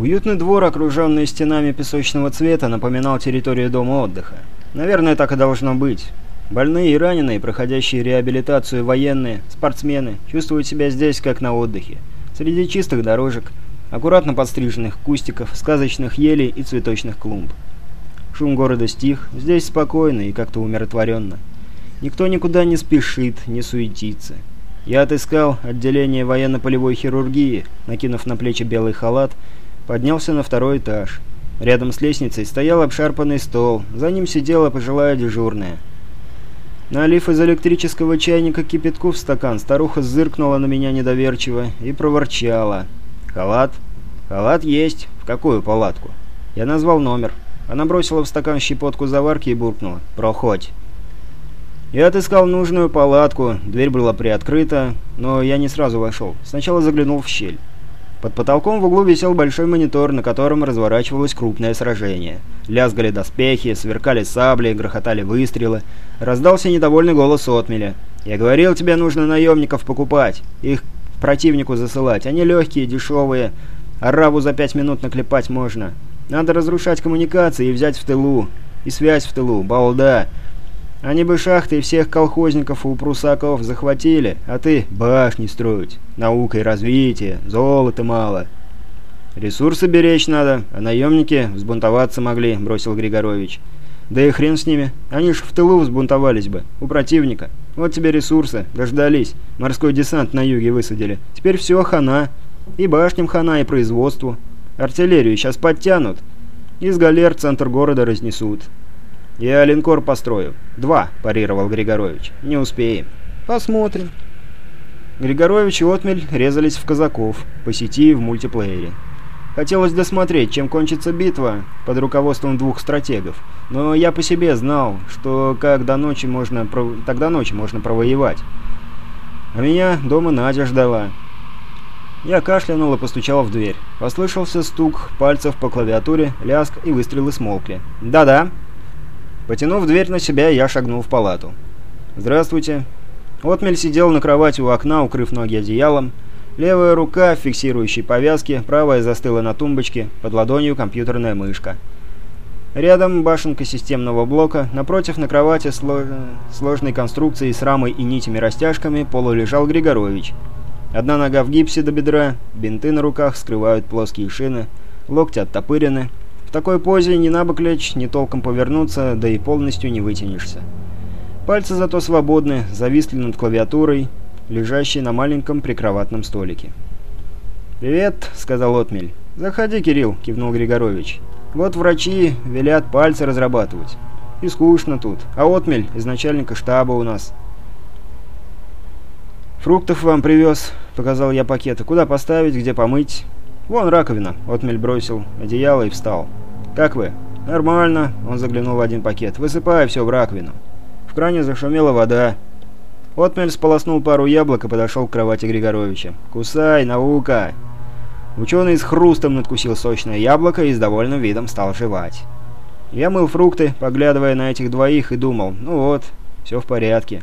Уютный двор, окруженный стенами песочного цвета, напоминал территорию дома отдыха. Наверное, так и должно быть. Больные и раненые, проходящие реабилитацию военные, спортсмены, чувствуют себя здесь как на отдыхе. Среди чистых дорожек, аккуратно подстриженных кустиков, сказочных елей и цветочных клумб. Шум города стих, здесь спокойно и как-то умиротворенно. Никто никуда не спешит, не суетится. Я отыскал отделение военно-полевой хирургии, накинув на плечи белый халат, поднялся на второй этаж. Рядом с лестницей стоял обшарпанный стол, за ним сидела пожилая дежурная. Налив из электрического чайника кипятку в стакан, старуха зыркнула на меня недоверчиво и проворчала. «Халат? Халат есть. В какую палатку?» Я назвал номер. Она бросила в стакан щепотку заварки и буркнула. «Проходь». Я отыскал нужную палатку, дверь была приоткрыта, но я не сразу вошел. Сначала заглянул в щель. Под потолком в углу висел большой монитор, на котором разворачивалось крупное сражение. Лязгали доспехи, сверкали сабли, грохотали выстрелы. Раздался недовольный голос отмеля. «Я говорил, тебе нужно наемников покупать, их противнику засылать. Они легкие, дешевые. Араву за пять минут наклепать можно. Надо разрушать коммуникации и взять в тылу. И связь в тылу. Балда. Они бы шахты и всех колхозников у прусаков захватили, а ты башни строить. Наука и развитие, золота мало. Ресурсы беречь надо, а наемники взбунтоваться могли, бросил Григорович. Да и хрен с ними, они ж в тылу взбунтовались бы, у противника. Вот тебе ресурсы, дождались, морской десант на юге высадили. Теперь все хана, и башням хана, и производству. Артиллерию сейчас подтянут, из галер центр города разнесут. «Я линкор построю. Два», – парировал Григорович. «Не успеем». «Посмотрим». Григорович и Отмель резались в казаков, по сети в мультиплеере. Хотелось досмотреть, чем кончится битва под руководством двух стратегов, но я по себе знал, что как до ночи можно, тогда ночи можно провоевать. А меня дома Надя ждала. Я кашлянул и постучал в дверь. Послышался стук пальцев по клавиатуре, лязг и выстрелы смолкли. «Да-да», Потянув дверь на себя, я шагнул в палату. «Здравствуйте». Отмель сидел на кровати у окна, укрыв ноги одеялом. Левая рука в фиксирующей повязке, правая застыла на тумбочке, под ладонью компьютерная мышка. Рядом башенка системного блока, напротив на кровати слож... сложной конструкции с рамой и нитями-растяжками полулежал Григорович. Одна нога в гипсе до бедра, бинты на руках скрывают плоские шины, локти оттопырены, в такой позе ни набок лечь, ни толком повернуться, да и полностью не вытянешься. Пальцы зато свободны, зависли над клавиатурой, лежащей на маленьком прикроватном столике. «Привет», — сказал Отмель. «Заходи, Кирилл», — кивнул Григорович. «Вот врачи велят пальцы разрабатывать. И скучно тут. А Отмель из начальника штаба у нас». «Фруктов вам привез», — показал я пакеты. «Куда поставить, где помыть?» «Вон раковина», — Отмель бросил одеяло и встал. «Как вы?» «Нормально», — он заглянул в один пакет. «Высыпай все в раковину». В кране зашумела вода. Отмель сполоснул пару яблок и подошел к кровати Григоровича. «Кусай, наука!» Ученый с хрустом надкусил сочное яблоко и с довольным видом стал жевать. Я мыл фрукты, поглядывая на этих двоих, и думал, ну вот, все в порядке.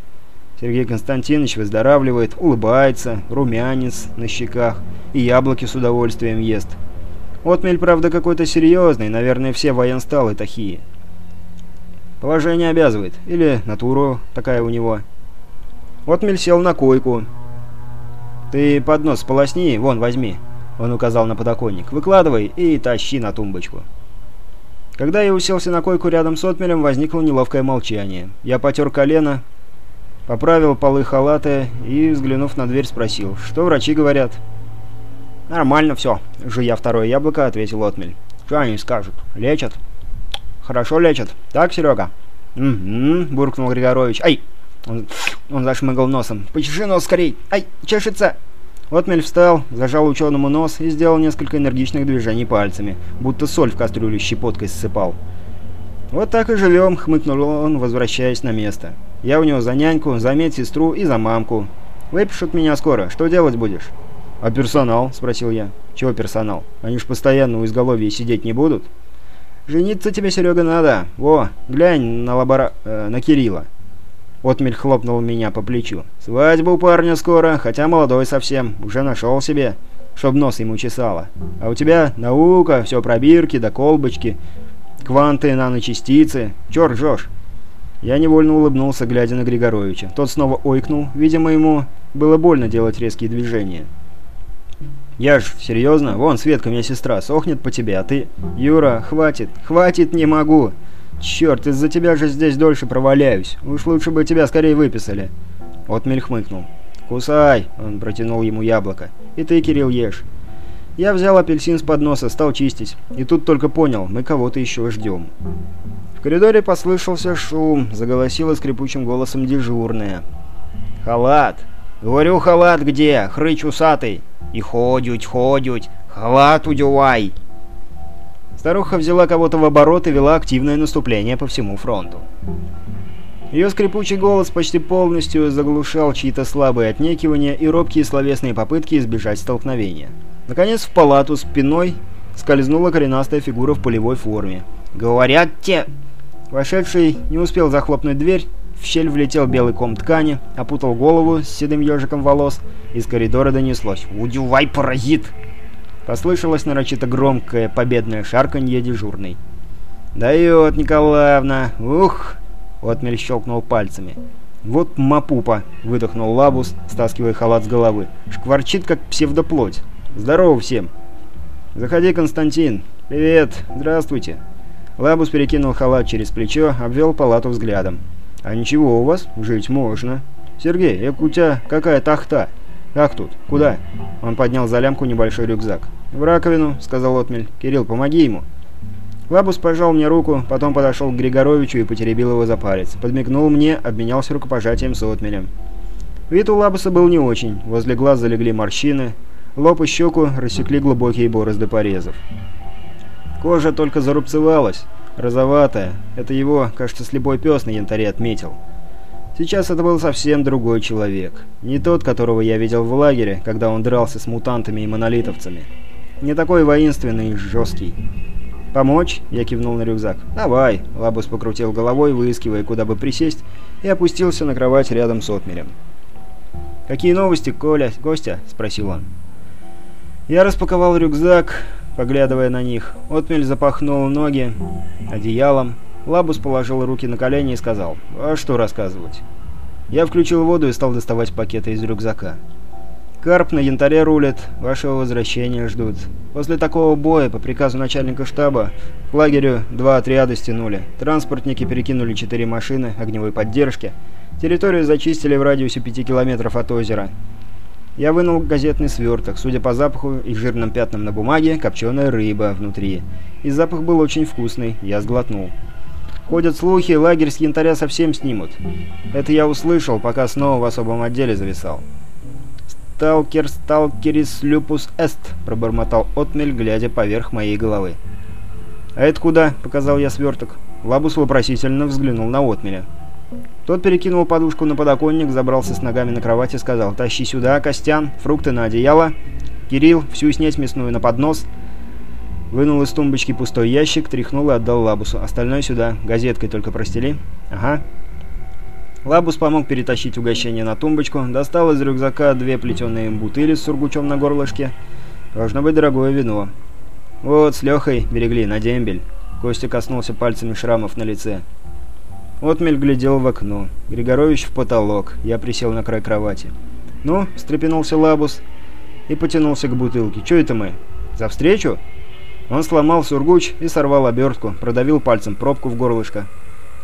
Сергей Константинович выздоравливает, улыбается, румянец на щеках и яблоки с удовольствием ест. Отмель, правда, какой-то серьезный, наверное, все военсталы такие. Положение обязывает, или натуру такая у него. Отмель сел на койку. «Ты поднос полосни, вон, возьми», — он указал на подоконник. «Выкладывай и тащи на тумбочку». Когда я уселся на койку рядом с Отмелем, возникло неловкое молчание. Я потер колено, поправил полы халата и, взглянув на дверь, спросил, что врачи говорят. «Нормально все», — жуя второе яблоко, ответил Отмель. «Что они скажут? Лечат?» «Хорошо лечат. Так, Серега?» «Угу», — буркнул Григорович. «Ай!» Он, он зашмыгал носом. «Почеши нос скорей! Ай, чешется!» Отмель встал, зажал ученому нос и сделал несколько энергичных движений пальцами, будто соль в кастрюлю щепоткой ссыпал. «Вот так и живем», — хмыкнул он, возвращаясь на место. «Я у него за няньку, за медсестру и за мамку. Выпишут меня скоро. Что делать будешь?» «А персонал?» – спросил я. «Чего персонал? Они ж постоянно у изголовья сидеть не будут?» «Жениться тебе, Серега, надо. Во, глянь на лабора... Э, на Кирилла». Отмель хлопнул меня по плечу. «Свадьба у парня скоро, хотя молодой совсем. Уже нашел себе. чтоб нос ему чесало. А у тебя наука, все пробирки да колбочки, кванты, наночастицы. Чё ржёшь?» Я невольно улыбнулся, глядя на Григоровича. Тот снова ойкнул. Видимо, ему было больно делать резкие движения. «Я ж, серьезно? Вон, Светка, меня сестра, сохнет по тебе, а ты...» «Юра, хватит, хватит, не могу!» «Черт, из-за тебя же здесь дольше проваляюсь. Уж лучше бы тебя скорее выписали». Отмель хмыкнул. «Кусай!» — он протянул ему яблоко. «И ты, Кирилл, ешь». Я взял апельсин с подноса, стал чистить. И тут только понял, мы кого-то еще ждем. В коридоре послышался шум, заголосила скрипучим голосом дежурная. «Халат! Говорю, халат где? Хрыч усатый! И ходють, ходють! Халат удевай!» Старуха взяла кого-то в оборот и вела активное наступление по всему фронту. Ее скрипучий голос почти полностью заглушал чьи-то слабые отнекивания и робкие словесные попытки избежать столкновения. Наконец в палату спиной скользнула коренастая фигура в полевой форме. «Говорят те...» Вошедший не успел захлопнуть дверь, в щель влетел белый ком ткани, опутал голову с седым ежиком волос, из коридора донеслось «Удювай, паразит!» Послышалось нарочито громкое победное шарканье дежурной. «Дает, Николаевна! Ух!» Отмель щелкнул пальцами. «Вот мапупа!» — выдохнул Лабус, стаскивая халат с головы. «Шкварчит, как псевдоплоть. Здорово всем!» «Заходи, Константин!» «Привет! Здравствуйте!» Лабус перекинул халат через плечо, обвел палату взглядом. «А ничего у вас? Жить можно!» «Сергей, эк у тебя какая тахта!» «Как тут? Куда?» Он поднял за лямку небольшой рюкзак. «В раковину», — сказал Отмель. «Кирилл, помоги ему». Лабус пожал мне руку, потом подошел к Григоровичу и потеребил его за палец. Подмигнул мне, обменялся рукопожатием с Отмелем. Вид у Лабуса был не очень. Возле глаз залегли морщины, лоб и щеку рассекли глубокие борозды порезов. Кожа только зарубцевалась, розоватая. Это его, кажется, слепой пес на янтаре отметил. Сейчас это был совсем другой человек. Не тот, которого я видел в лагере, когда он дрался с мутантами и монолитовцами. Не такой воинственный и жесткий. «Помочь?» — я кивнул на рюкзак. «Давай!» — Лабус покрутил головой, выискивая, куда бы присесть, и опустился на кровать рядом с Отмелем. «Какие новости, Коля? Костя?» — спросил он. Я распаковал рюкзак, поглядывая на них. Отмель запахнул ноги одеялом, Лабус положил руки на колени и сказал, «А что рассказывать?» Я включил воду и стал доставать пакеты из рюкзака. «Карп на янтаре рулит, вашего возвращения ждут. После такого боя, по приказу начальника штаба, к лагерю два отряда стянули. Транспортники перекинули четыре машины огневой поддержки. Территорию зачистили в радиусе пяти километров от озера. Я вынул газетный сверток. Судя по запаху и жирным пятнам на бумаге, копченая рыба внутри. И запах был очень вкусный. Я сглотнул. Ходят слухи, лагерь с янтаря совсем снимут. Это я услышал, пока снова в особом отделе зависал. «Stalker, stalkeris lupus est», — пробормотал Отмель, глядя поверх моей головы. «А это куда?» — показал я сверток. Лабус вопросительно взглянул на Отмеля. Тот перекинул подушку на подоконник, забрался с ногами на кровать и сказал «Тащи сюда, Костян, фрукты на одеяло. Кирилл, всю снедь мясную на поднос. Вынул из тумбочки пустой ящик, тряхнул и отдал Лабусу. Остальное сюда. Газеткой только простели. Ага. Лабус помог перетащить угощение на тумбочку, достал из рюкзака две плетеные бутыли с сургучом на горлышке. Должно быть дорогое вино. Вот, с Лехой берегли, на дембель. Костя коснулся пальцами шрамов на лице. Отмель глядел в окно. Григорович в потолок. Я присел на край кровати. «Ну?» – встрепенулся Лабус и потянулся к бутылке. «Чё это мы? За встречу?» Он сломал сургуч и сорвал обертку, продавил пальцем пробку в горлышко.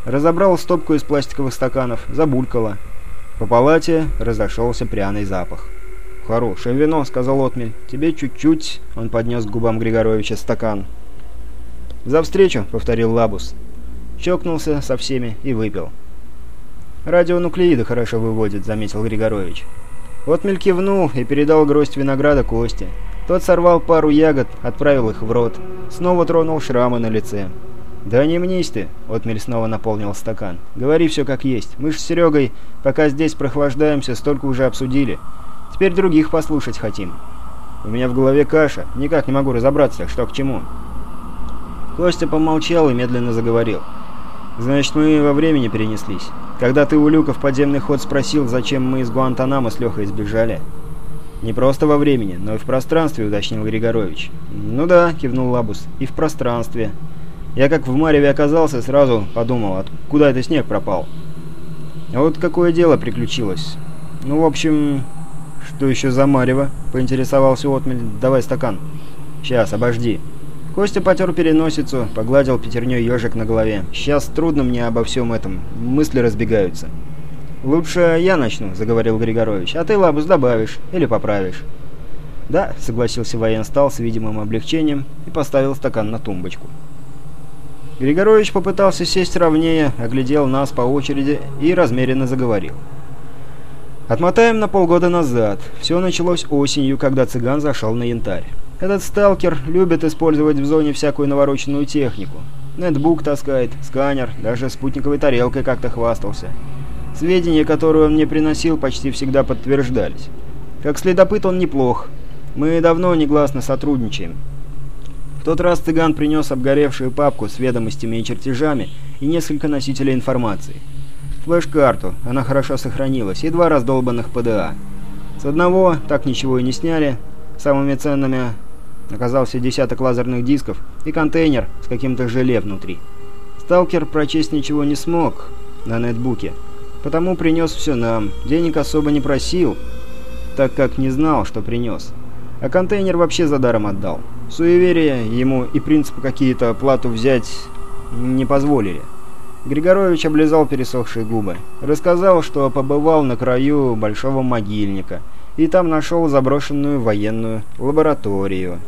Разобрал стопку из пластиковых стаканов, забулькало. По палате разошелся пряный запах. «Хорошее вино», — сказал Отмель. «Тебе чуть-чуть», — он поднес к губам Григоровича стакан. «За встречу», — повторил Лабус. Чокнулся со всеми и выпил. «Радионуклеиды хорошо выводит», — заметил Григорович. Отмель кивнул и передал гроздь винограда Косте. Тот сорвал пару ягод, отправил их в рот. Снова тронул шрамы на лице. «Да не мнись ты!» — Отмель снова наполнил стакан. «Говори все как есть. Мы ж с Серегой, пока здесь прохлаждаемся, столько уже обсудили. Теперь других послушать хотим. У меня в голове каша. Никак не могу разобраться, что к чему». Костя помолчал и медленно заговорил. «Значит, мы во времени перенеслись. Когда ты у Люка в подземный ход спросил, зачем мы из Гуантанамо с Лехой сбежали...» «Не просто во времени, но и в пространстве», — уточнил Григорович. «Ну да», — кивнул Лабус, — «и в пространстве. Я как в Мареве оказался, сразу подумал, откуда это снег пропал. А вот какое дело приключилось. Ну, в общем, что еще за Марево?» — поинтересовался Отмель. «Давай стакан». «Сейчас, обожди». Костя потер переносицу, погладил пятерней ежик на голове. «Сейчас трудно мне обо всем этом, мысли разбегаются». «Лучше я начну», — заговорил Григорович, — «а ты лабус добавишь или поправишь». «Да», — согласился военстал с видимым облегчением и поставил стакан на тумбочку. Григорович попытался сесть ровнее, оглядел нас по очереди и размеренно заговорил. Отмотаем на полгода назад. Все началось осенью, когда цыган зашел на янтарь. Этот сталкер любит использовать в зоне всякую навороченную технику. Нетбук таскает, сканер, даже спутниковой тарелкой как-то хвастался. Сведения, которые он мне приносил, почти всегда подтверждались. Как следопыт он неплох. Мы давно негласно сотрудничаем. В тот раз цыган принес обгоревшую папку с ведомостями и чертежами и несколько носителей информации. Флеш-карту, она хорошо сохранилась, и два раздолбанных ПДА. С одного так ничего и не сняли, самыми ценными оказался десяток лазерных дисков и контейнер с каким-то желе внутри. Сталкер прочесть ничего не смог на нетбуке, потому принес все нам, денег особо не просил, так как не знал, что принес. А контейнер вообще за даром отдал. Суеверие ему и принципы какие-то плату взять не позволили. Григорович облизал пересохшие губы. Рассказал, что побывал на краю большого могильника и там нашел заброшенную военную лабораторию.